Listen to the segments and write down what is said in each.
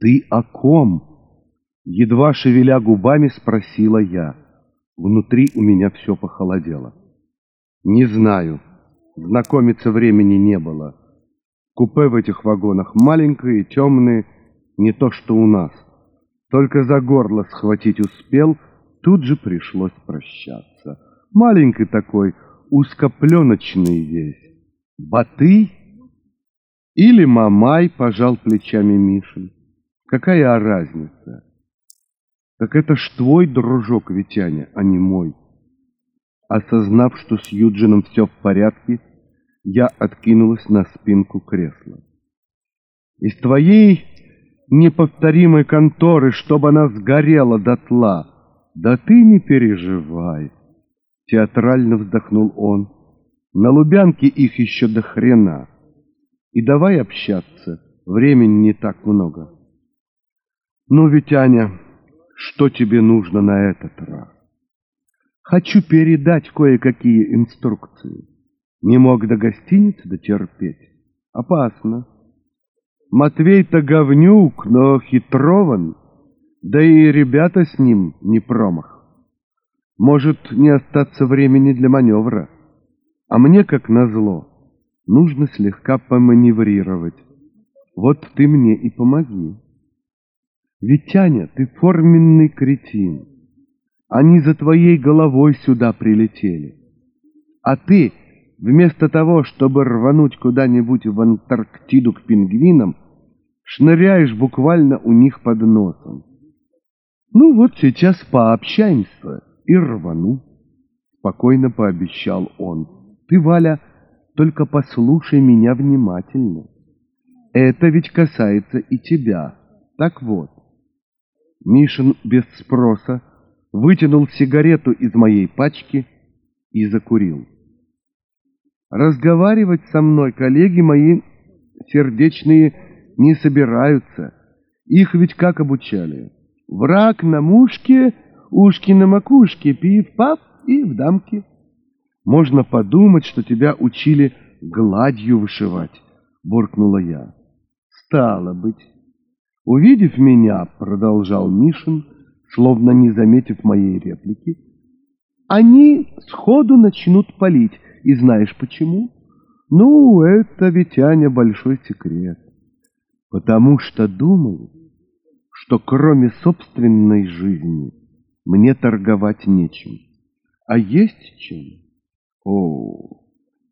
«Ты о ком?» Едва шевеля губами, спросила я. Внутри у меня все похолодело. «Не знаю. Знакомиться времени не было. Купе в этих вагонах маленькое, темное, не то что у нас. Только за горло схватить успел, тут же пришлось прощаться. Маленький такой, узкопленочный весь. Батый или Мамай, пожал плечами Мишин. Какая разница? Так это ж твой дружок, Витяня, а не мой. Осознав, что с Юджином все в порядке, я откинулась на спинку кресла. Из твоей неповторимой конторы, чтобы она сгорела дотла, да ты не переживай, театрально вздохнул он. На Лубянке их еще до хрена. И давай общаться, времени не так много. Ну, Витяня, что тебе нужно на этот раз? Хочу передать кое-какие инструкции. Не мог до гостиницы дотерпеть. Опасно. Матвей-то говнюк, но хитрован, да и ребята с ним не промах. Может не остаться времени для маневра. А мне, как назло, нужно слегка поманеврировать. Вот ты мне и помоги. Витяня, ты форменный кретин. Они за твоей головой сюда прилетели. А ты, вместо того, чтобы рвануть куда-нибудь в Антарктиду к пингвинам, шныряешь буквально у них под носом. Ну вот сейчас пообщаемся и рвану, — спокойно пообещал он. Ты, Валя, только послушай меня внимательно. Это ведь касается и тебя. Так вот, Мишин без спроса вытянул сигарету из моей пачки и закурил. Разговаривать со мной коллеги мои сердечные не собираются. Их ведь как обучали? Враг на мушке, ушки на макушке, пив-пав и в дамке. Можно подумать, что тебя учили гладью вышивать, буркнула я. Стало быть. Увидев меня, продолжал Мишин, словно не заметив моей реплики, они сходу начнут палить. И знаешь почему? Ну, это ведь, Аня, большой секрет. Потому что думаю, что кроме собственной жизни мне торговать нечем. А есть чем? О,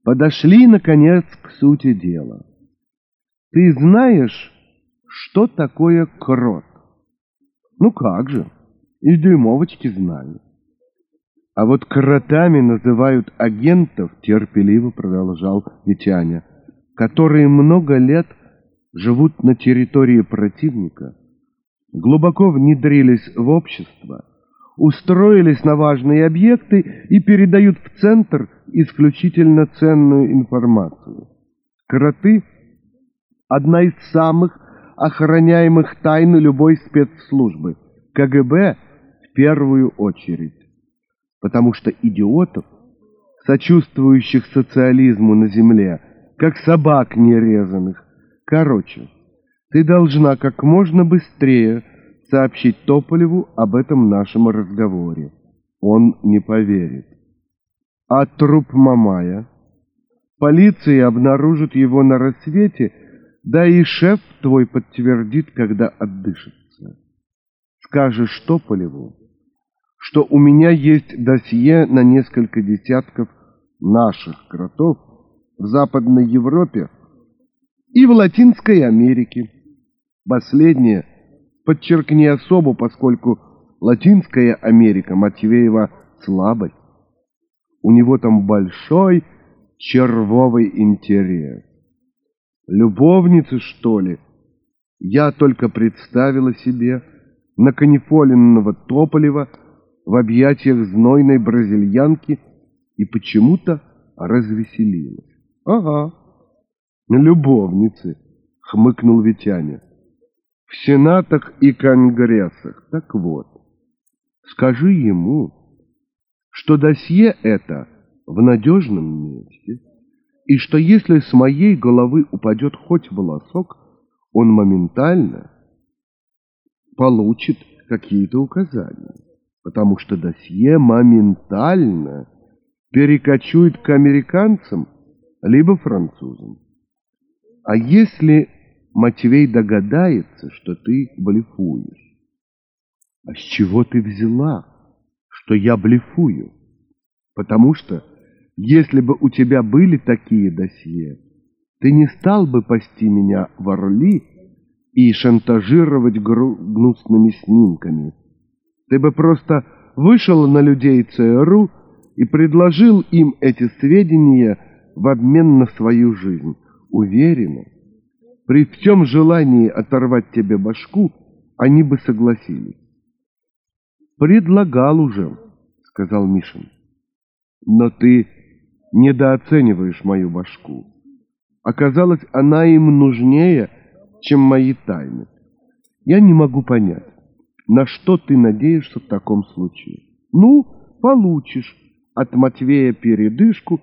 подошли, наконец, к сути дела. Ты знаешь, что такое крот? Ну как же, из дюймовочки знаю. А вот кротами называют агентов, терпеливо продолжал Витяня, которые много лет живут на территории противника, глубоко внедрились в общество, устроились на важные объекты и передают в центр исключительно ценную информацию. Кроты – одна из самых охраняемых тайн любой спецслужбы, КГБ в первую очередь. Потому что идиотов, сочувствующих социализму на земле, как собак нерезанных, короче, ты должна как можно быстрее сообщить Тополеву об этом нашем разговоре. Он не поверит. А труп Мамая? Полиция обнаружит его на рассвете – да и шеф твой подтвердит, когда отдышится. Скажешь Тополеву, что у меня есть досье на несколько десятков наших кротов в Западной Европе и в Латинской Америке. Последнее подчеркни особо, поскольку Латинская Америка Матвеева слабость. У него там большой червовый интерес. Любовницы, что ли? Я только представила себе наканифоленного Тополева в объятиях знойной бразильянки и почему-то развеселилась. Ага, любовницы, хмыкнул Витяня. В сенатах и конгрессах. Так вот, скажи ему, что досье это в надежном месте, и что если с моей головы упадет хоть волосок, он моментально получит какие-то указания, потому что досье моментально перекочует к американцам либо французам. А если Матвей догадается, что ты блефуешь? А с чего ты взяла, что я блефую? Потому что, если бы у тебя были такие досье, ты не стал бы пасти меня в Орли и шантажировать гнусными снимками. Ты бы просто вышел на людей ЦРУ и предложил им эти сведения в обмен на свою жизнь. Уверена, при всем желании оторвать тебе башку, они бы согласились. «Предлагал уже», — сказал Мишин. «Но ты недооцениваешь мою башку. Оказалось, она им нужнее, чем мои тайны. Я не могу понять, на что ты надеешься в таком случае. Ну, получишь от Матвея передышку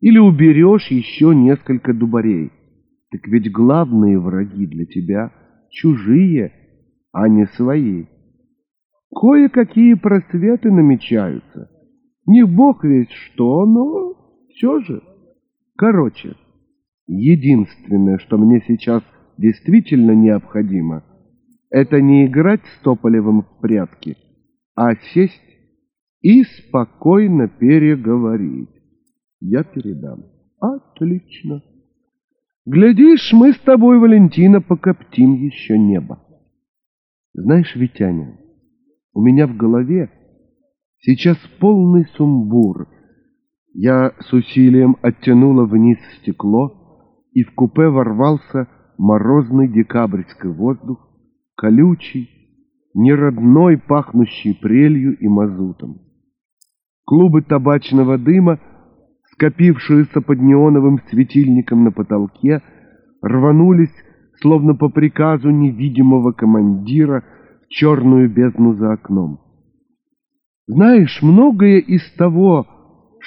или уберешь еще несколько дубарей. Так ведь главные враги для тебя чужие, а не свои. Кое-какие просветы намечаются. Не бог весь что, но все же. Короче, единственное, что мне сейчас действительно необходимо, это не играть с Тополевым в прятки, а сесть и спокойно переговорить. Я передам. Отлично. Глядишь, мы с тобой, Валентина, покоптим еще небо. Знаешь, Витяня, у меня в голове сейчас полный сумбур. Я с усилием оттянула вниз стекло, и в купе ворвался морозный декабрьский воздух, колючий, неродной, пахнущий прелью и мазутом. Клубы табачного дыма, скопившиеся под неоновым светильником на потолке, рванулись, словно по приказу невидимого командира, в черную бездну за окном. Знаешь, многое из того,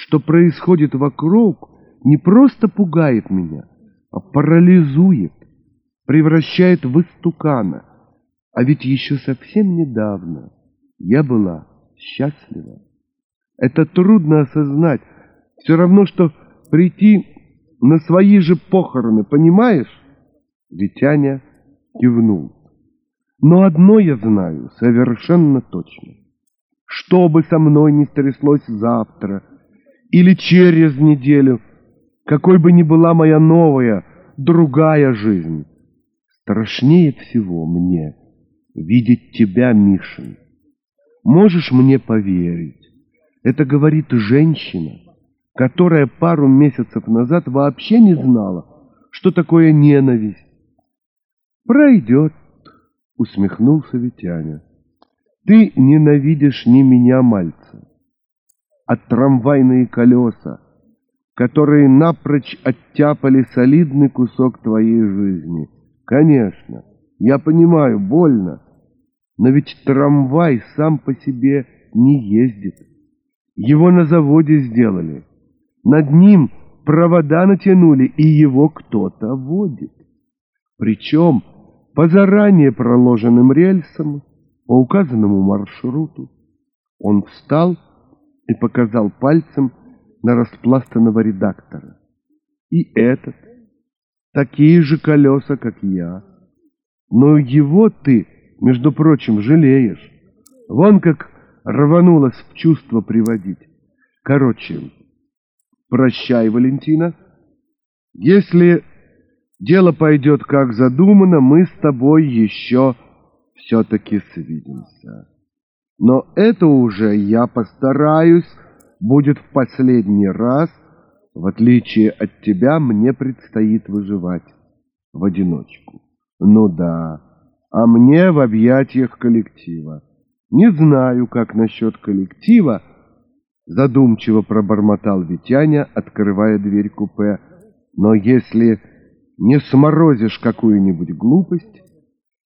что происходит вокруг, не просто пугает меня, а парализует, превращает в истукана. А ведь еще совсем недавно я была счастлива. Это трудно осознать. Все равно, что прийти на свои же похороны, понимаешь? Витяня кивнул. Но одно я знаю совершенно точно. Что бы со мной ни стряслось завтра или через неделю, какой бы ни была моя новая, другая жизнь, страшнее всего мне видеть тебя, Мишин. Можешь мне поверить? Это говорит женщина, которая пару месяцев назад вообще не знала, что такое ненависть. Пройдет, усмехнулся Витяня. Ты ненавидишь не меня, мальца, а трамвайные колеса, которые напрочь оттяпали солидный кусок твоей жизни. Конечно, я понимаю, больно, но ведь трамвай сам по себе не ездит. Его на заводе сделали. Над ним провода натянули, и его кто-то водит. Причем по заранее проложенным рельсам, по указанному маршруту. Он встал и показал пальцем на распластанного редактора. И этот, такие же колеса, как я. Но его ты, между прочим, жалеешь. Вон как рванулась в чувство приводить. Короче, прощай, Валентина. Если дело пойдет как задумано, мы с тобой еще все-таки свидимся. Но это уже я постараюсь, будет в последний раз, в отличие от тебя, мне предстоит выживать в одиночку. Ну да, а мне в объятиях коллектива. Не знаю, как насчет коллектива, задумчиво пробормотал Витяня, открывая дверь купе. Но если не сморозишь какую-нибудь глупость,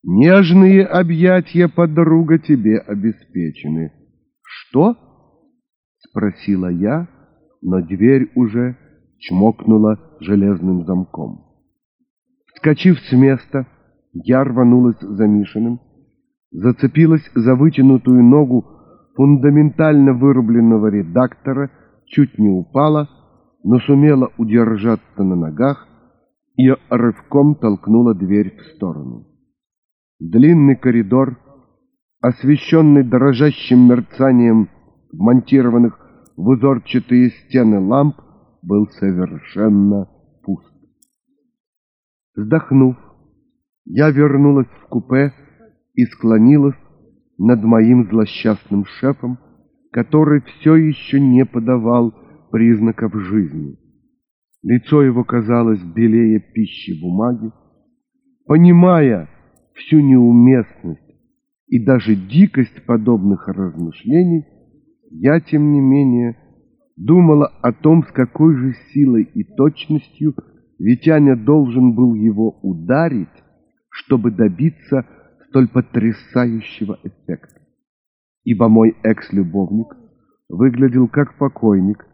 нежные объятия подруга тебе обеспечены. Что? Спросила я, но дверь уже чмокнула железным замком. Вскочив с места, я рванулась за Мишиным, зацепилась за вытянутую ногу фундаментально вырубленного редактора, чуть не упала, но сумела удержаться на ногах и рывком толкнула дверь в сторону. Длинный коридор, освещенный дрожащим мерцанием вмонтированных в узорчатые стены ламп, был совершенно пуст. Вздохнув, я вернулась в купе и склонилась над моим злосчастным шефом, который все еще не подавал признаков жизни. Лицо его казалось белее пищи бумаги. Понимая всю неуместность и даже дикость подобных размышлений, я, тем не менее, думала о том, с какой же силой и точностью Витяня должен был его ударить, чтобы добиться столь потрясающего эффекта. Ибо мой экс-любовник выглядел как покойник,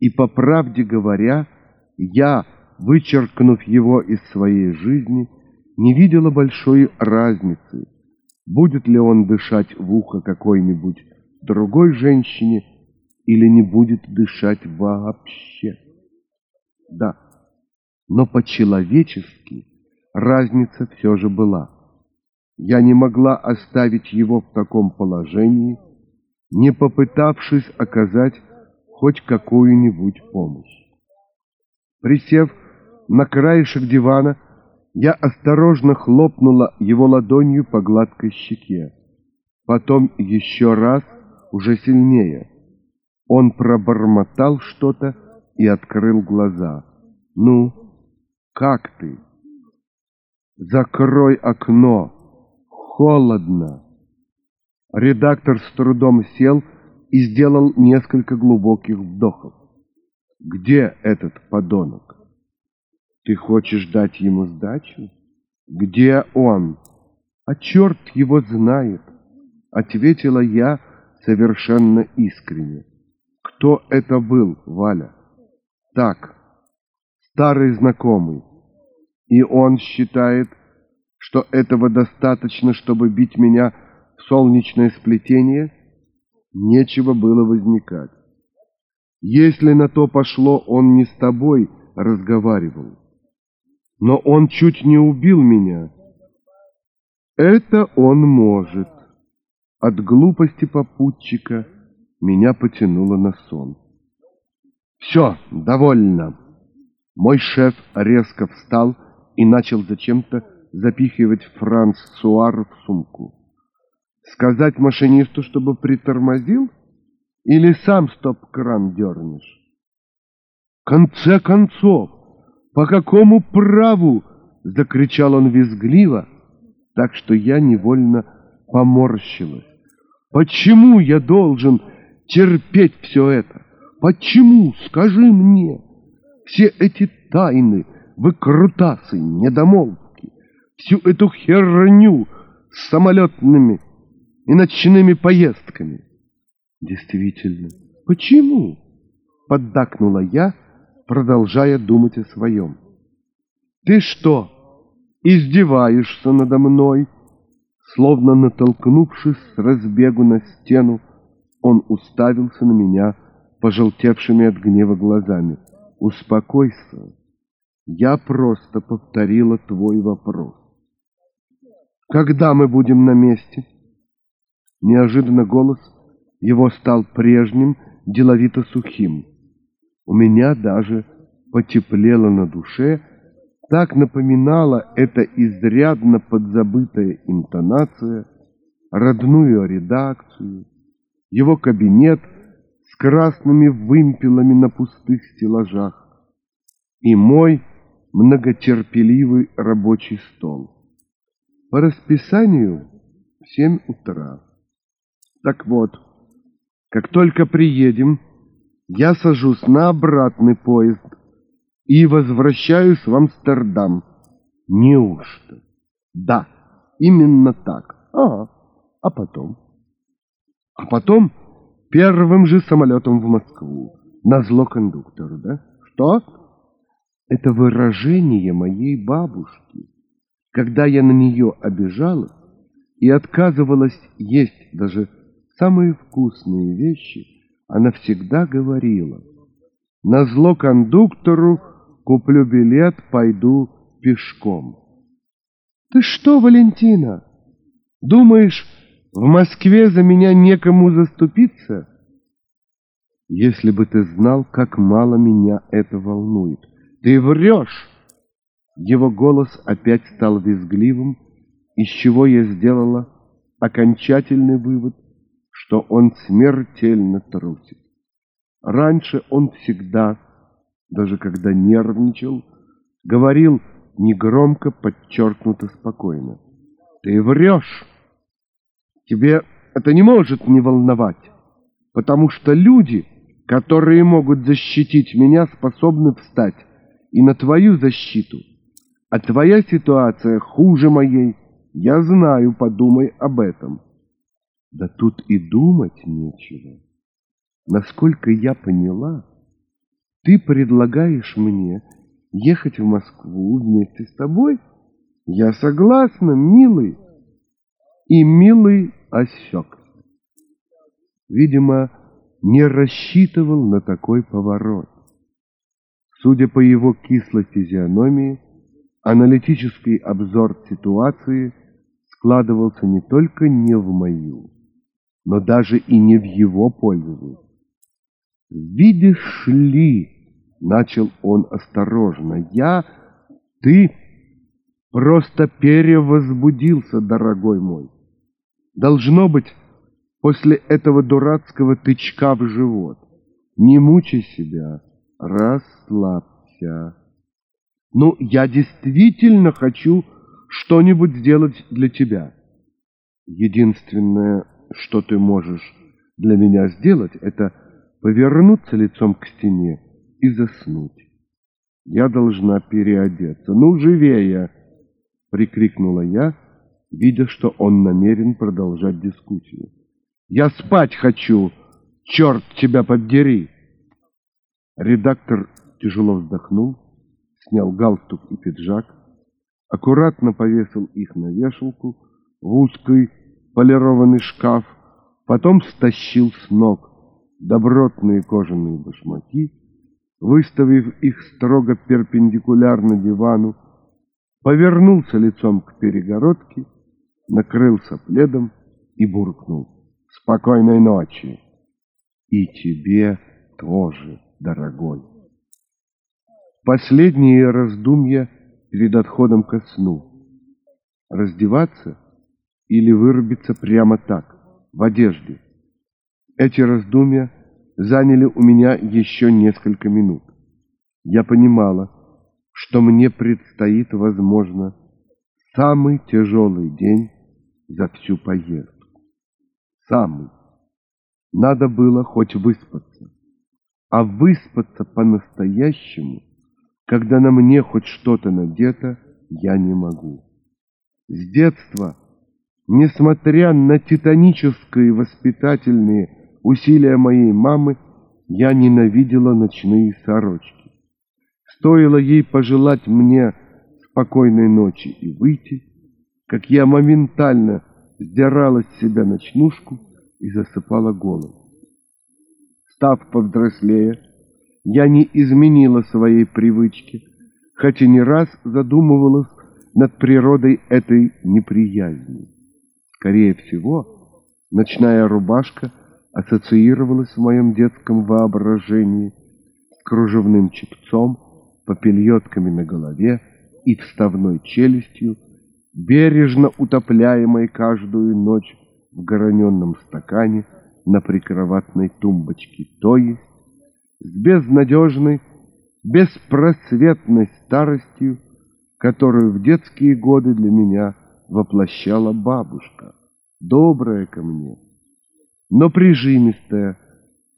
и, по правде говоря, я, вычеркнув его из своей жизни, не видела большой разницы, будет ли он дышать в ухо какой-нибудь другой женщине или не будет дышать вообще. Да, но по-человечески разница все же была. Я не могла оставить его в таком положении, не попытавшись оказать хоть какую-нибудь помощь. Присев на краешек дивана, я осторожно хлопнула его ладонью по гладкой щеке. Потом еще раз, уже сильнее. Он пробормотал что-то и открыл глаза. «Ну, как ты?» «Закрой окно!» холодно. Редактор с трудом сел и сделал несколько глубоких вдохов. Где этот подонок? Ты хочешь дать ему сдачу? Где он? А черт его знает, ответила я совершенно искренне. Кто это был, Валя? Так, старый знакомый. И он считает, что этого достаточно, чтобы бить меня в солнечное сплетение, нечего было возникать. Если на то пошло, он не с тобой разговаривал. Но он чуть не убил меня. Это он может. От глупости попутчика меня потянуло на сон. Все, довольно. Мой шеф резко встал и начал зачем-то запихивать Франц Суар в сумку. Сказать машинисту, чтобы притормозил? Или сам стоп-кран дернешь? В конце концов, по какому праву? Закричал он визгливо, так что я невольно поморщилась. Почему я должен терпеть все это? Почему, скажи мне, все эти тайны, выкрутасы, недомолвки? всю эту херню с самолетными и ночными поездками. Действительно, почему? Поддакнула я, продолжая думать о своем. Ты что, издеваешься надо мной? Словно натолкнувшись с разбегу на стену, он уставился на меня пожелтевшими от гнева глазами. Успокойся, я просто повторила твой вопрос. Когда мы будем на месте? Неожиданно голос его стал прежним, деловито сухим. У меня даже потеплело на душе, так напоминала эта изрядно подзабытая интонация родную редакцию, его кабинет с красными вымпелами на пустых стеллажах и мой многотерпеливый рабочий стол. По расписанию в семь утра. Так вот, как только приедем, я сажусь на обратный поезд и возвращаюсь в Амстердам. Неужто? Да, именно так. Ага. А потом? А потом первым же самолетом в Москву. На зло кондуктору, да? Что? Это выражение моей бабушки. Когда я на нее обижалась, и отказывалась есть даже самые вкусные вещи, она всегда говорила, «На зло кондуктору куплю билет, пойду пешком». «Ты что, Валентина, думаешь, в Москве за меня некому заступиться?» «Если бы ты знал, как мало меня это волнует. Ты врешь!» Его голос опять стал визгливым, из чего я сделала окончательный вывод, что он смертельно трусит. Раньше он всегда, даже когда нервничал, говорил негромко, подчеркнуто спокойно. «Ты врешь! Тебе это не может не волновать, потому что люди, которые могут защитить меня, способны встать и на твою защиту. А твоя ситуация хуже моей, я знаю, подумай об этом». Да тут и думать нечего. Насколько я поняла, ты предлагаешь мне ехать в Москву вместе с тобой? Я согласна, милый. И милый осекся. Видимо, не рассчитывал на такой поворот. Судя по его кислой физиономии, аналитический обзор ситуации складывался не только не в мою, но даже и не в его пользу. «Видишь ли, — начал он осторожно, — я, ты просто перевозбудился, дорогой мой. Должно быть, после этого дурацкого тычка в живот. Не мучай себя, расслабься. Ну, я действительно хочу что-нибудь сделать для тебя. Единственное, что ты можешь для меня сделать, это повернуться лицом к стене и заснуть. Я должна переодеться. Ну, живее! Прикрикнула я, видя, что он намерен продолжать дискуссию. Я спать хочу! Черт тебя поддери! Редактор тяжело вздохнул, снял галстук и пиджак, аккуратно повесил их на вешалку в узкой полированный шкаф, потом стащил с ног добротные кожаные башмаки, выставив их строго перпендикулярно дивану, повернулся лицом к перегородке, накрылся пледом и буркнул «Спокойной ночи!» «И тебе тоже, дорогой!» Последние раздумья перед отходом ко сну. Раздеваться или вырубиться прямо так, в одежде. Эти раздумья заняли у меня еще несколько минут. Я понимала, что мне предстоит, возможно, самый тяжелый день за всю поездку. Самый. Надо было хоть выспаться. А выспаться по-настоящему, когда на мне хоть что-то надето, я не могу. С детства Несмотря на титанические воспитательные усилия моей мамы, я ненавидела ночные сорочки. Стоило ей пожелать мне спокойной ночи и выйти, как я моментально сдирала с себя ночнушку и засыпала голову. Став повзрослее, я не изменила своей привычки, хотя не раз задумывалась над природой этой неприязни. Скорее всего, ночная рубашка ассоциировалась в моем детском воображении с кружевным чепцом, попельотками на голове и вставной челюстью, бережно утопляемой каждую ночь в граненном стакане на прикроватной тумбочке, то есть с безнадежной, беспросветной старостью, которую в детские годы для меня воплощала бабушка, добрая ко мне, но прижимистая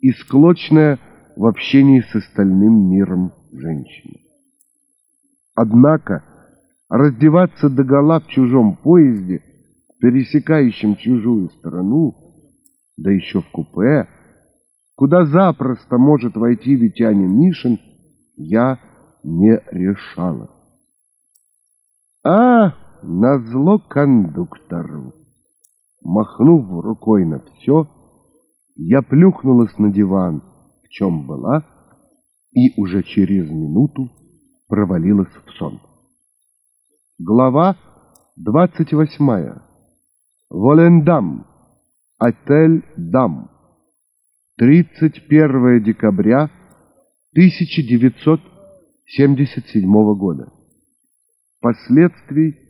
и склочная в общении с остальным миром женщина. Однако раздеваться догола в чужом поезде, пересекающем чужую страну, да еще в купе, куда запросто может войти Витянин Мишин, я не решала. А, назло кондуктору. Махнув рукой на все, я плюхнулась на диван, в чем была, и уже через минуту провалилась в сон. Глава двадцать восьмая. Волендам. Отель Дам. 31 декабря 1977 года. Последствий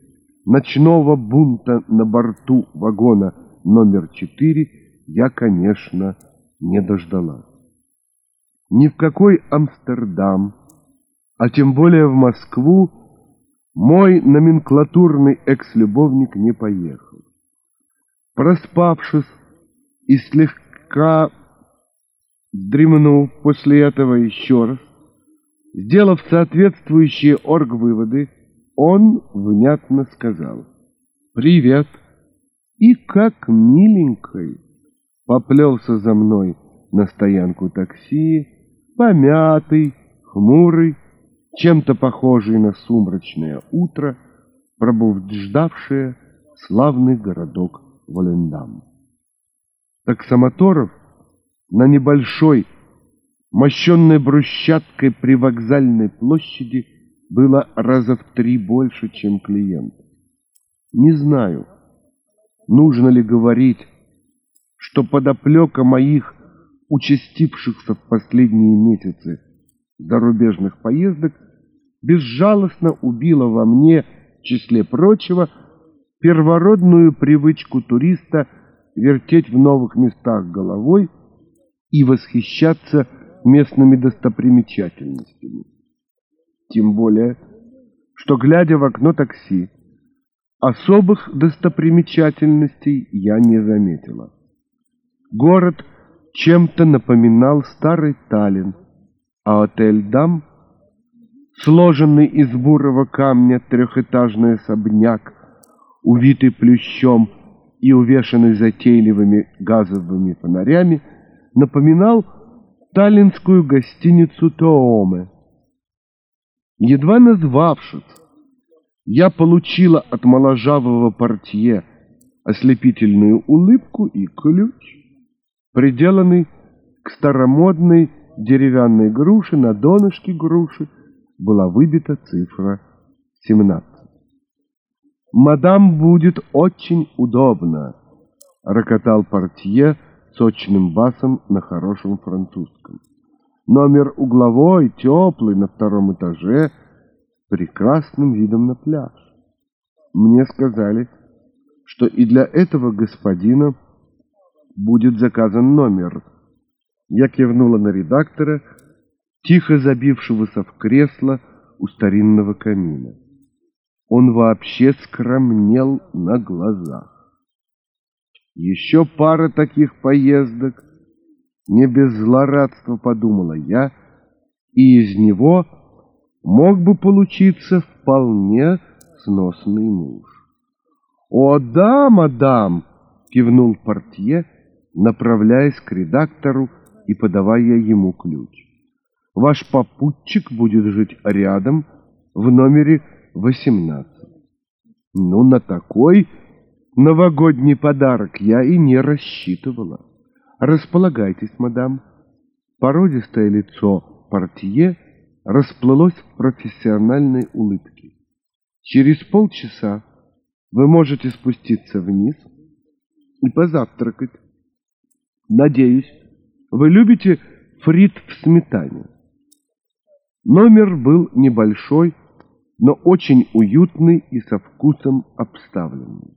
ночного бунта на борту вагона номер 4 я, конечно, не дождалась. Ни в какой Амстердам, а тем более в Москву, мой номенклатурный экс-любовник не поехал. Проспавшись и слегка дремнув после этого еще раз, сделав соответствующие оргвыводы, он внятно сказал «Привет!» и как миленькой поплелся за мной на стоянку такси, помятый, хмурый, чем-то похожий на сумрачное утро, пробуждавшее славный городок Волендам. Таксомоторов на небольшой, мощенной брусчаткой при вокзальной площади было раза в три больше, чем клиент. Не знаю, нужно ли говорить, что подоплека моих участившихся в последние месяцы зарубежных поездок безжалостно убила во мне, в числе прочего, первородную привычку туриста вертеть в новых местах головой и восхищаться местными достопримечательностями. Тем более, что, глядя в окно такси, особых достопримечательностей я не заметила. Город чем-то напоминал старый Таллин, а отель «Дам» сложенный из бурого камня трехэтажный особняк, увитый плющом и увешанный затейливыми газовыми фонарями, напоминал таллинскую гостиницу Тооме. Едва назвавшись, я получила от моложавого портье ослепительную улыбку и ключ, приделанный к старомодной деревянной груше на донышке груши, была выбита цифра 17. «Мадам будет очень удобно», — рокотал портье сочным басом на хорошем французском. «Номер угловой, теплый, на втором этаже, с прекрасным видом на пляж. Мне сказали, что и для этого господина будет заказан номер». Я кивнула на редактора, тихо забившегося в кресло у старинного камина. Он вообще скромнел на глазах. Еще пара таких поездок, не без злорадства подумала я, и из него мог бы получиться вполне сносный муж. «О, да, мадам!» — кивнул портье, направляясь к редактору и подавая ему ключ. Ваш попутчик будет жить рядом в номере 18. Ну, на такой новогодний подарок я и не рассчитывала. Располагайтесь, мадам. Породистое лицо портье расплылось в профессиональной улыбке. Через полчаса вы можете спуститься вниз и позавтракать. Надеюсь, вы любите фрит в сметане. Номер был небольшой, но очень уютный и со вкусом обставленный.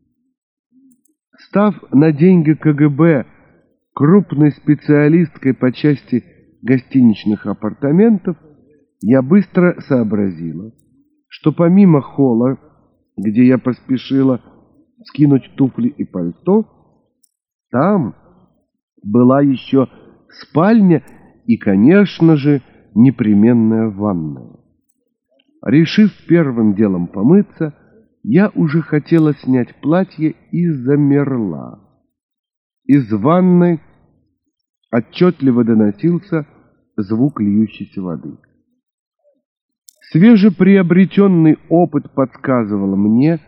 Став на деньги КГБ крупной специалисткой по части гостиничных апартаментов, я быстро сообразила, что помимо холла, где я поспешила скинуть туфли и пальто, там была еще спальня и, конечно же, непременная ванная. Решив первым делом помыться, я уже хотела снять платье и замерла. Из ванной отчетливо доносился звук льющейся воды. Свежеприобретенный опыт подсказывал мне,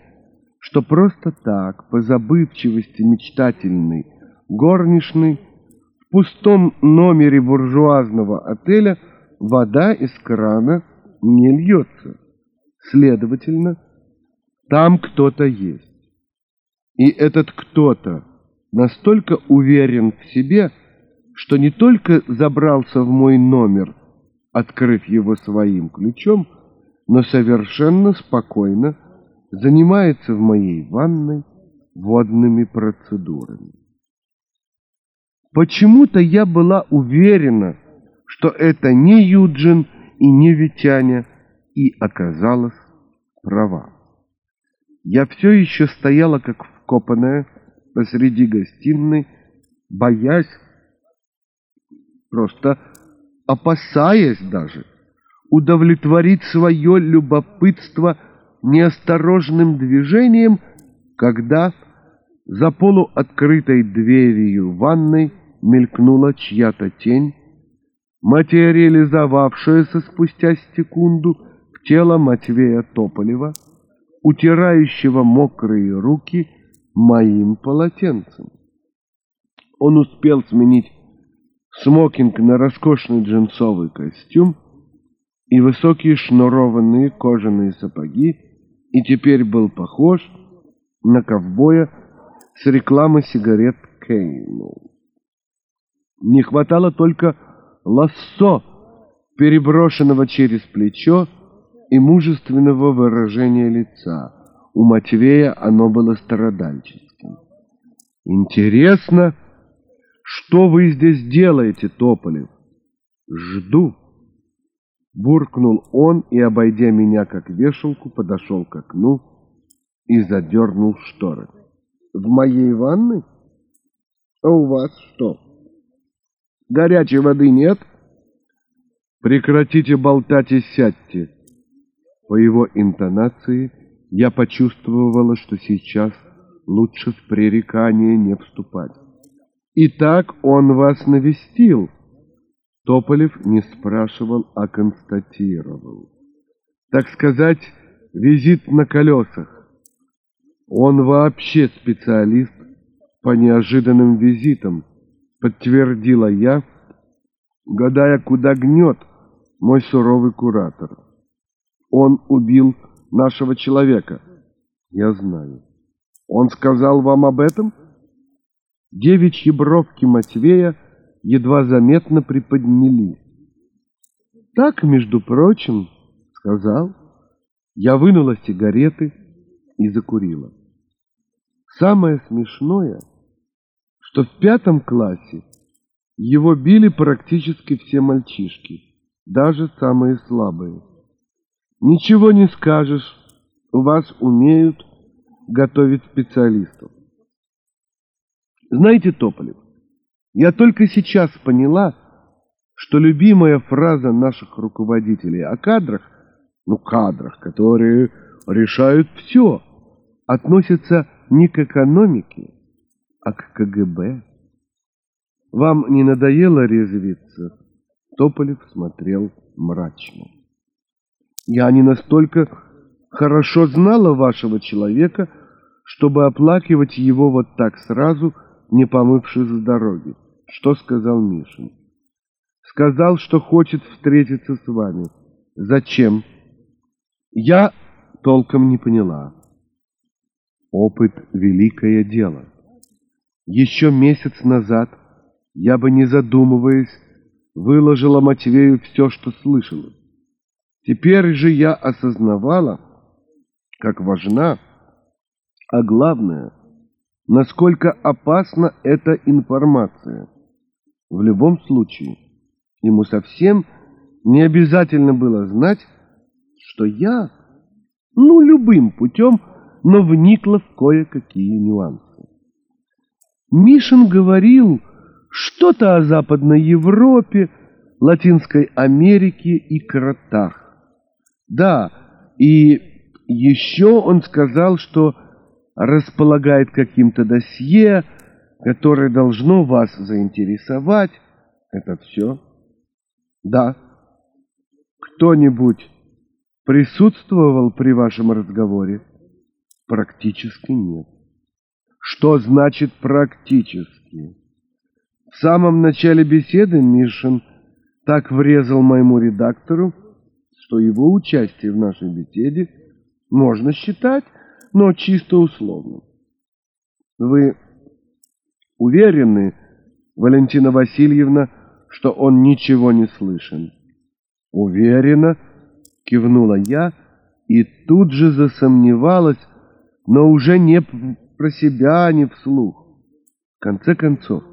что просто так, по забывчивости мечтательной, горничной, в пустом номере буржуазного отеля вода из крана не льется. Следовательно, там кто-то есть. И этот кто-то настолько уверен в себе, что не только забрался в мой номер, открыв его своим ключом, но совершенно спокойно занимается в моей ванной водными процедурами. Почему-то я была уверена, что это не Юджин и не Витяня, и оказалась права. Я все еще стояла как вкопанная посреди гостиной, боясь, просто опасаясь даже, удовлетворить свое любопытство неосторожным движением, когда за полуоткрытой дверью ванной мелькнула чья-то тень, материализовавшаяся спустя секунду в тело Матвея Тополева, утирающего мокрые руки моим полотенцем. Он успел сменить смокинг на роскошный джинсовый костюм и высокие шнурованные кожаные сапоги, и теперь был похож на ковбоя с рекламы сигарет Кейну. Не хватало только лассо, переброшенного через плечо, и мужественного выражения лица. У Матвея оно было страдальческим. «Интересно, что вы здесь делаете, Тополев?» «Жду». Буркнул он и, обойдя меня как вешалку, подошел к окну и задернул шторы. «В моей ванной? А у вас что? Горячей воды нет?» «Прекратите болтать и сядьте!» По его интонации я почувствовала, что сейчас лучше в пререкание не вступать. «Итак, он вас навестил?» Тополев не спрашивал, а констатировал. Так сказать, визит на колесах. Он вообще специалист по неожиданным визитам, подтвердила я, гадая, куда гнет мой суровый куратор. Он убил нашего человека. Я знаю. Он сказал вам об этом? Девичьи бровки Матвея едва заметно приподнялись. Так, между прочим, сказал, я вынула сигареты и закурила. Самое смешное, что в пятом классе его били практически все мальчишки, даже самые слабые. Ничего не скажешь, у вас умеют готовить специалистов. Знаете, Тополев, я только сейчас поняла, что любимая фраза наших руководителей о кадрах, ну, кадрах, которые решают все, относится не к экономике, а к КГБ. Вам не надоело резвиться? Тополев смотрел мрачно. Я не настолько хорошо знала вашего человека, чтобы оплакивать его вот так сразу, не помывшись с дороги. Что сказал Мишин? Сказал, что хочет встретиться с вами. Зачем? Я толком не поняла. Опыт — великое дело. Еще месяц назад я бы, не задумываясь, выложила Матвею все, что слышала. Теперь же я осознавала, как важна, а главное, насколько опасна эта информация. В любом случае, ему совсем не обязательно было знать, что я, ну, любым путем, но вникла в кое-какие нюансы. Мишин говорил что-то о Западной Европе, Латинской Америке и кротах. Да, и еще он сказал, что располагает каким-то досье, которое должно вас заинтересовать. Это все? Да. Кто-нибудь присутствовал при вашем разговоре? Практически нет. Что значит практически? В самом начале беседы Мишин так врезал моему редактору, что его участие в нашей беседе можно считать, но чисто условно. Вы уверены, Валентина Васильевна, что он ничего не слышен? Уверена, кивнула я и тут же засомневалась, но уже не про себя, не вслух. В конце концов,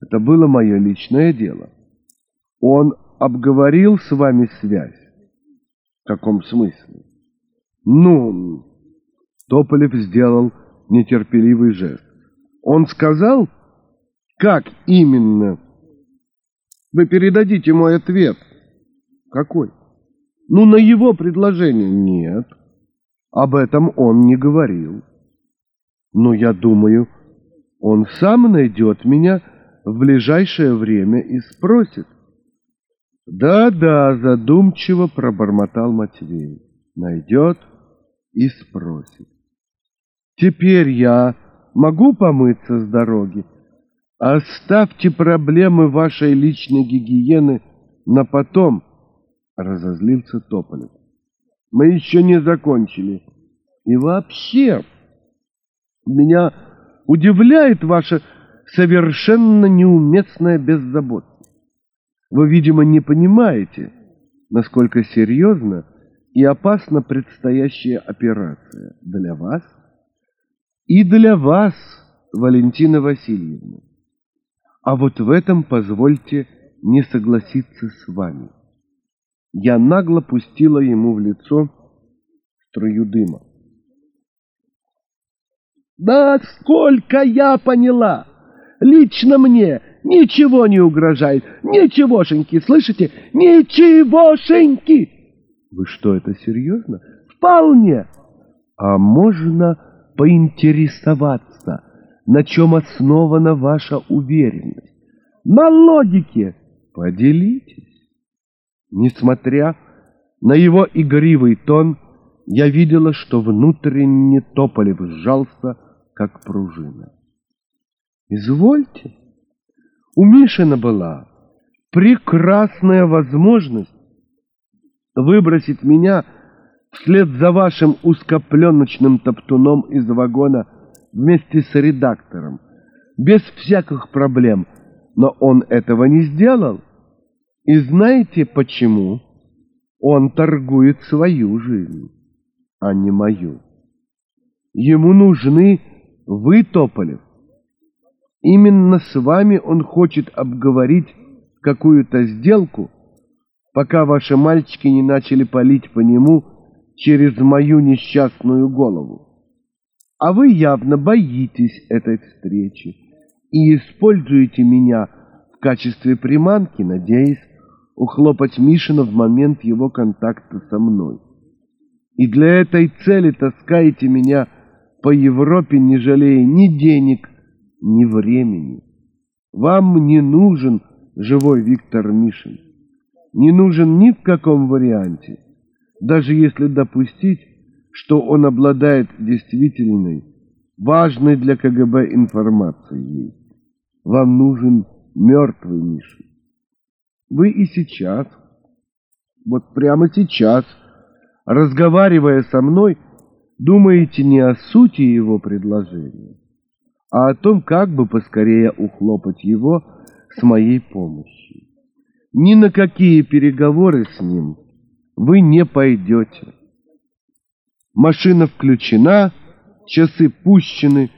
это было мое личное дело. Он обговорил с вами связь. В каком смысле? Ну, Тополев сделал нетерпеливый жест. Он сказал, как именно? Вы передадите мой ответ. Какой? Ну, на его предложение нет. Об этом он не говорил. Но я думаю, он сам найдет меня в ближайшее время и спросит. Да-да, задумчиво пробормотал Матвей. Найдет и спросит. Теперь я могу помыться с дороги? Оставьте проблемы вашей личной гигиены на потом, разозлился Тополев. Мы еще не закончили. И вообще, меня удивляет ваша совершенно неуместная беззаботность. Вы, видимо, не понимаете, насколько серьезна и опасна предстоящая операция для вас и для вас, Валентина Васильевна. А вот в этом позвольте не согласиться с вами. Я нагло пустила ему в лицо струю дыма. Да сколько я поняла! Лично мне ничего не угрожает. Ничегошеньки, слышите? Ничегошеньки! Вы что, это серьезно? Вполне. А можно поинтересоваться, на чем основана ваша уверенность? На логике. Поделитесь. Несмотря на его игривый тон, я видела, что внутренне Тополев сжался, как пружина. Извольте. У Мишина была прекрасная возможность выбросить меня вслед за вашим узкопленочным топтуном из вагона вместе с редактором, без всяких проблем, но он этого не сделал. И знаете почему? Он торгует свою жизнь, а не мою. Ему нужны вы, Тополев. Именно с вами он хочет обговорить какую-то сделку, пока ваши мальчики не начали палить по нему через мою несчастную голову. А вы явно боитесь этой встречи и используете меня в качестве приманки, надеясь ухлопать Мишина в момент его контакта со мной. И для этой цели таскаете меня по Европе, не жалея ни денег, ни времени. Вам не нужен живой Виктор Мишин. Не нужен ни в каком варианте, даже если допустить, что он обладает действительной, важной для КГБ информацией. Вам нужен мертвый Мишин. Вы и сейчас, вот прямо сейчас, разговаривая со мной, думаете не о сути его предложения, а о том, как бы поскорее ухлопать его с моей помощью. Ни на какие переговоры с ним вы не пойдете. Машина включена, часы пущены,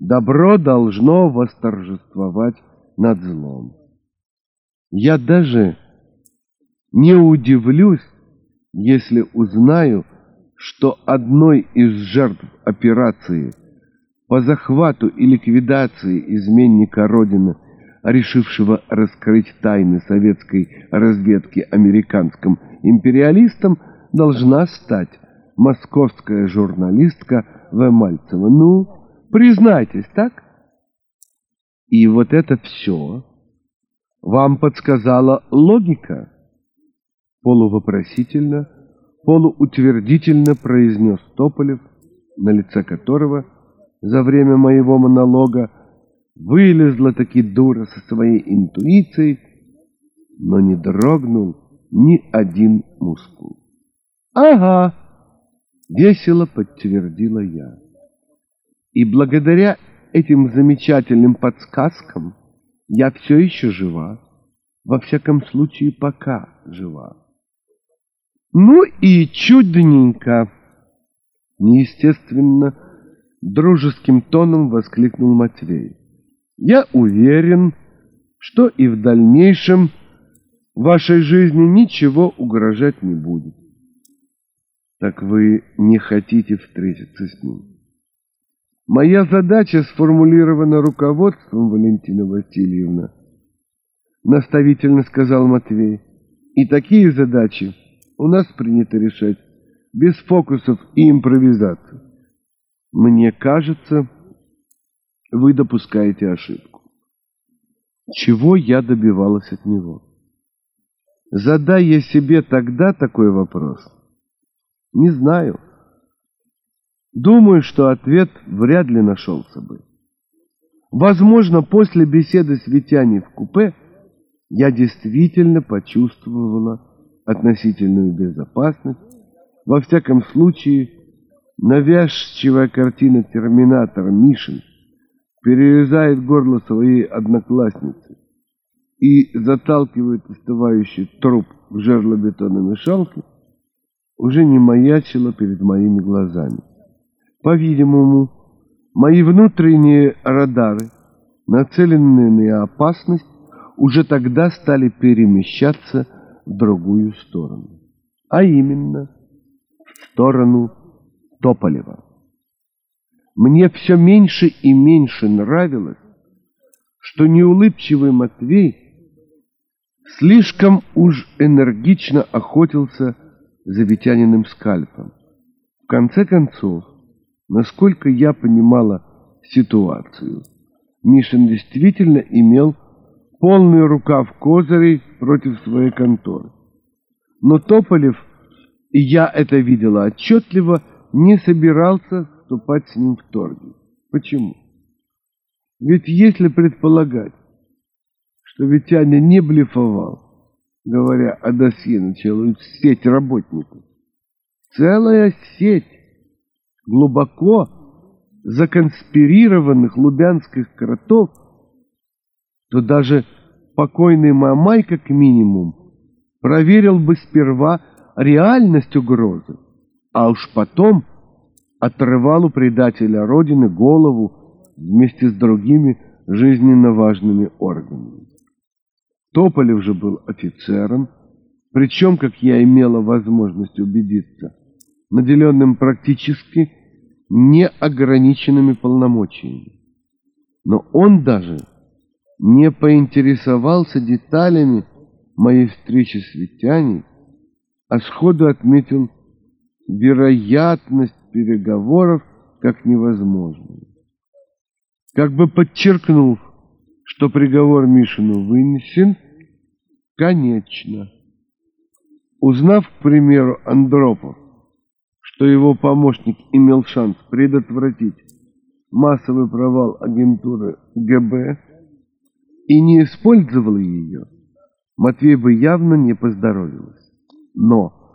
добро должно восторжествовать над злом. Я даже не удивлюсь, если узнаю, что одной из жертв операции по захвату и ликвидации изменника Родины, решившего раскрыть тайны советской разведки американским империалистам, должна стать московская журналистка В. Мальцева. Ну, признайтесь, так? И вот это все вам подсказала логика? Полувопросительно, полуутвердительно произнес Тополев на лице которого за время моего монолога вылезла таки дура со своей интуицией, но не дрогнул ни один мускул. «Ага!» — весело подтвердила я. И благодаря этим замечательным подсказкам я все еще жива. Во всяком случае, пока жива. Ну и чудненько! Неестественно, дружеским тоном воскликнул Матвей. Я уверен, что и в дальнейшем вашей жизни ничего угрожать не будет. Так вы не хотите встретиться с ним? Моя задача сформулирована руководством, Валентина Васильевна, наставительно сказал Матвей. И такие задачи у нас принято решать без фокусов и импровизации. Мне кажется, вы допускаете ошибку. Чего я добивалась от него? Задай я себе тогда такой вопрос. Не знаю. Думаю, что ответ вряд ли нашелся бы. Возможно, после беседы с Витяней в купе я действительно почувствовала относительную безопасность. Во всяком случае, навязчивая картина терминатора Мишин перерезает горло своей одноклассницы и заталкивает остывающий труп в жерло бетономешалки, уже не маячила перед моими глазами. По-видимому, мои внутренние радары, нацеленные на опасность, уже тогда стали перемещаться в другую сторону, а именно в сторону Тополева. Мне все меньше и меньше нравилось, что неулыбчивый Матвей слишком уж энергично охотился за Витяниным скальпом. В конце концов, Насколько я понимала ситуацию, Мишин действительно имел полный рукав козырей против своей конторы. Но Тополев, и я это видела отчетливо, не собирался вступать с ним в торги. Почему? Ведь если предполагать, что Витяня не блефовал, говоря о досье на сеть работников, целая сеть глубоко законспирированных лубянских кротов, то даже покойный Мамай, как минимум, проверил бы сперва реальность угрозы, а уж потом отрывал у предателя Родины голову вместе с другими жизненно важными органами. Тополев же был офицером, причем, как я имела возможность убедиться, наделенным практически неограниченными полномочиями. Но он даже не поинтересовался деталями моей встречи с Витяней, а сходу отметил вероятность переговоров как невозможную. Как бы подчеркнув, что приговор Мишину вынесен, конечно. Узнав, к примеру, Андропов, что его помощник имел шанс предотвратить массовый провал агентуры ГБ и не использовал ее, Матвей бы явно не поздоровилась. Но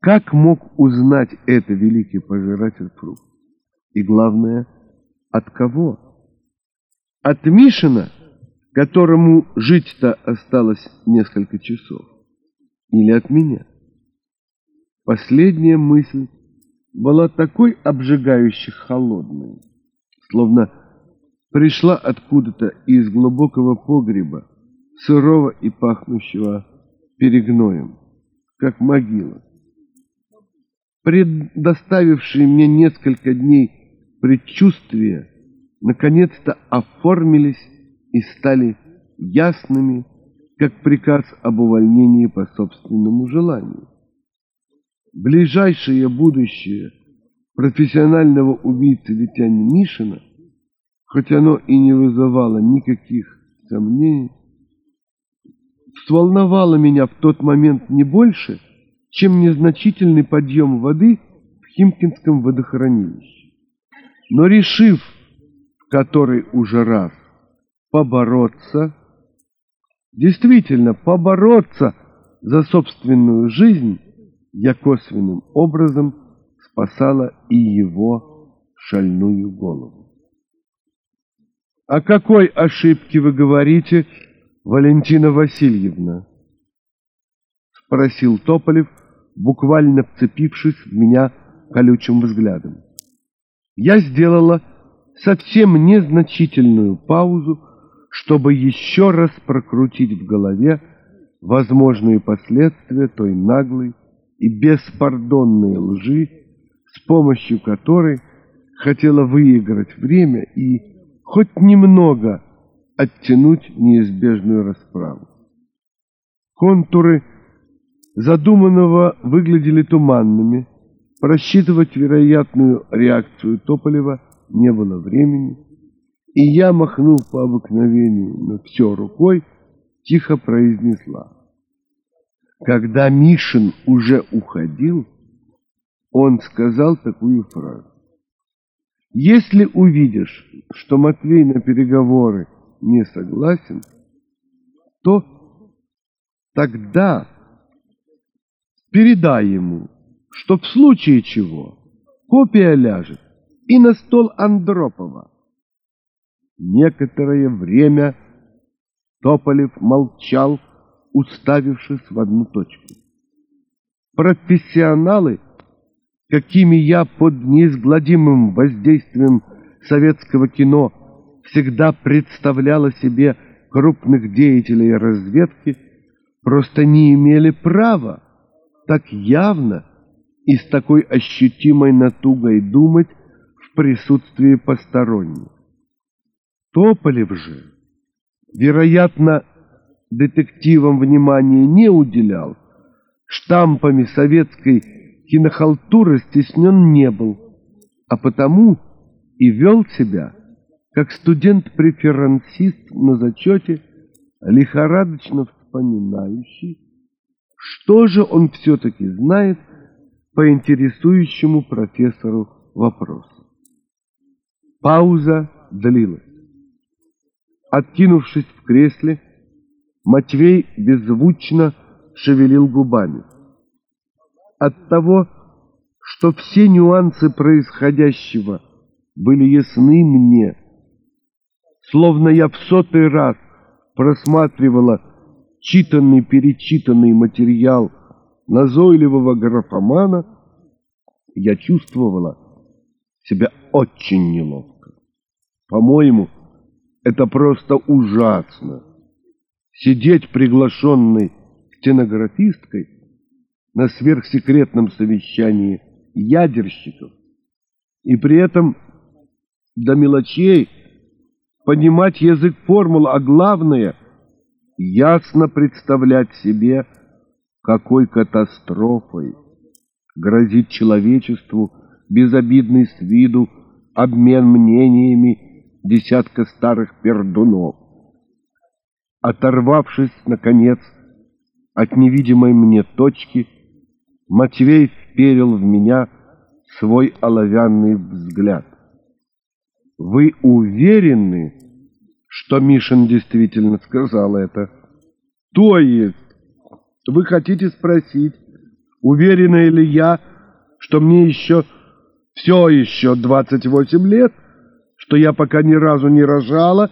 как мог узнать это великий пожиратель фруктов? И главное, от кого? От Мишина, которому жить-то осталось несколько часов? Или от меня? Последняя мысль была такой обжигающе холодной, словно пришла откуда-то из глубокого погреба, сырого и пахнущего перегноем, как могила. Предоставившие мне несколько дней предчувствия наконец-то оформились и стали ясными, как приказ об увольнении по собственному желанию. Ближайшее будущее профессионального убийцы Витяни Мишина, хоть оно и не вызывало никаких сомнений, взволновало меня в тот момент не больше, чем незначительный подъем воды в Химкинском водохранилище. Но решив, который уже раз, побороться, действительно побороться за собственную жизнь, я косвенным образом спасала и его шальную голову. «О какой ошибке вы говорите, Валентина Васильевна?» — спросил Тополев, буквально вцепившись в меня колючим взглядом. Я сделала совсем незначительную паузу, чтобы еще раз прокрутить в голове возможные последствия той наглой и беспардонной лжи, с помощью которой хотела выиграть время и хоть немного оттянуть неизбежную расправу. Контуры задуманного выглядели туманными, просчитывать вероятную реакцию Тополева не было времени, и я, махнув по обыкновению на все рукой, тихо произнесла. Когда Мишин уже уходил, он сказал такую фразу. Если увидишь, что Матвей на переговоры не согласен, то тогда передай ему, что в случае чего копия ляжет и на стол Андропова. Некоторое время Тополев молчал, уставившись в одну точку. Профессионалы, какими я под неизгладимым воздействием советского кино всегда представляла себе крупных деятелей разведки, просто не имели права так явно и с такой ощутимой натугой думать в присутствии посторонних. Тополев же, вероятно, детективам внимания не уделял, штампами советской кинохалтуры стеснен не был, а потому и вел себя, как студент-преферансист на зачете, лихорадочно вспоминающий, что же он все-таки знает по интересующему профессору вопросу. Пауза длилась. Откинувшись в кресле, Матвей беззвучно шевелил губами. От того, что все нюансы происходящего были ясны мне, словно я в сотый раз просматривала читанный-перечитанный материал назойливого графомана, я чувствовала себя очень неловко. По-моему, это просто ужасно. Сидеть приглашенной стенографисткой на сверхсекретном совещании ядерщиков и при этом до мелочей понимать язык формул, а главное — ясно представлять себе, какой катастрофой грозит человечеству безобидный с виду обмен мнениями десятка старых пердунов. Оторвавшись, наконец, от невидимой мне точки, Матвей вперил в меня свой оловянный взгляд. «Вы уверены, что Мишин действительно сказал это?» «То есть, вы хотите спросить, уверена ли я, что мне еще все еще 28 лет, что я пока ни разу не рожала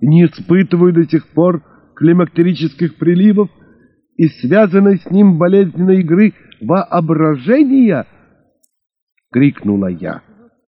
и не испытываю до сих пор климактерических приливов и связанной с ним болезненной игры воображения?» — крикнула я.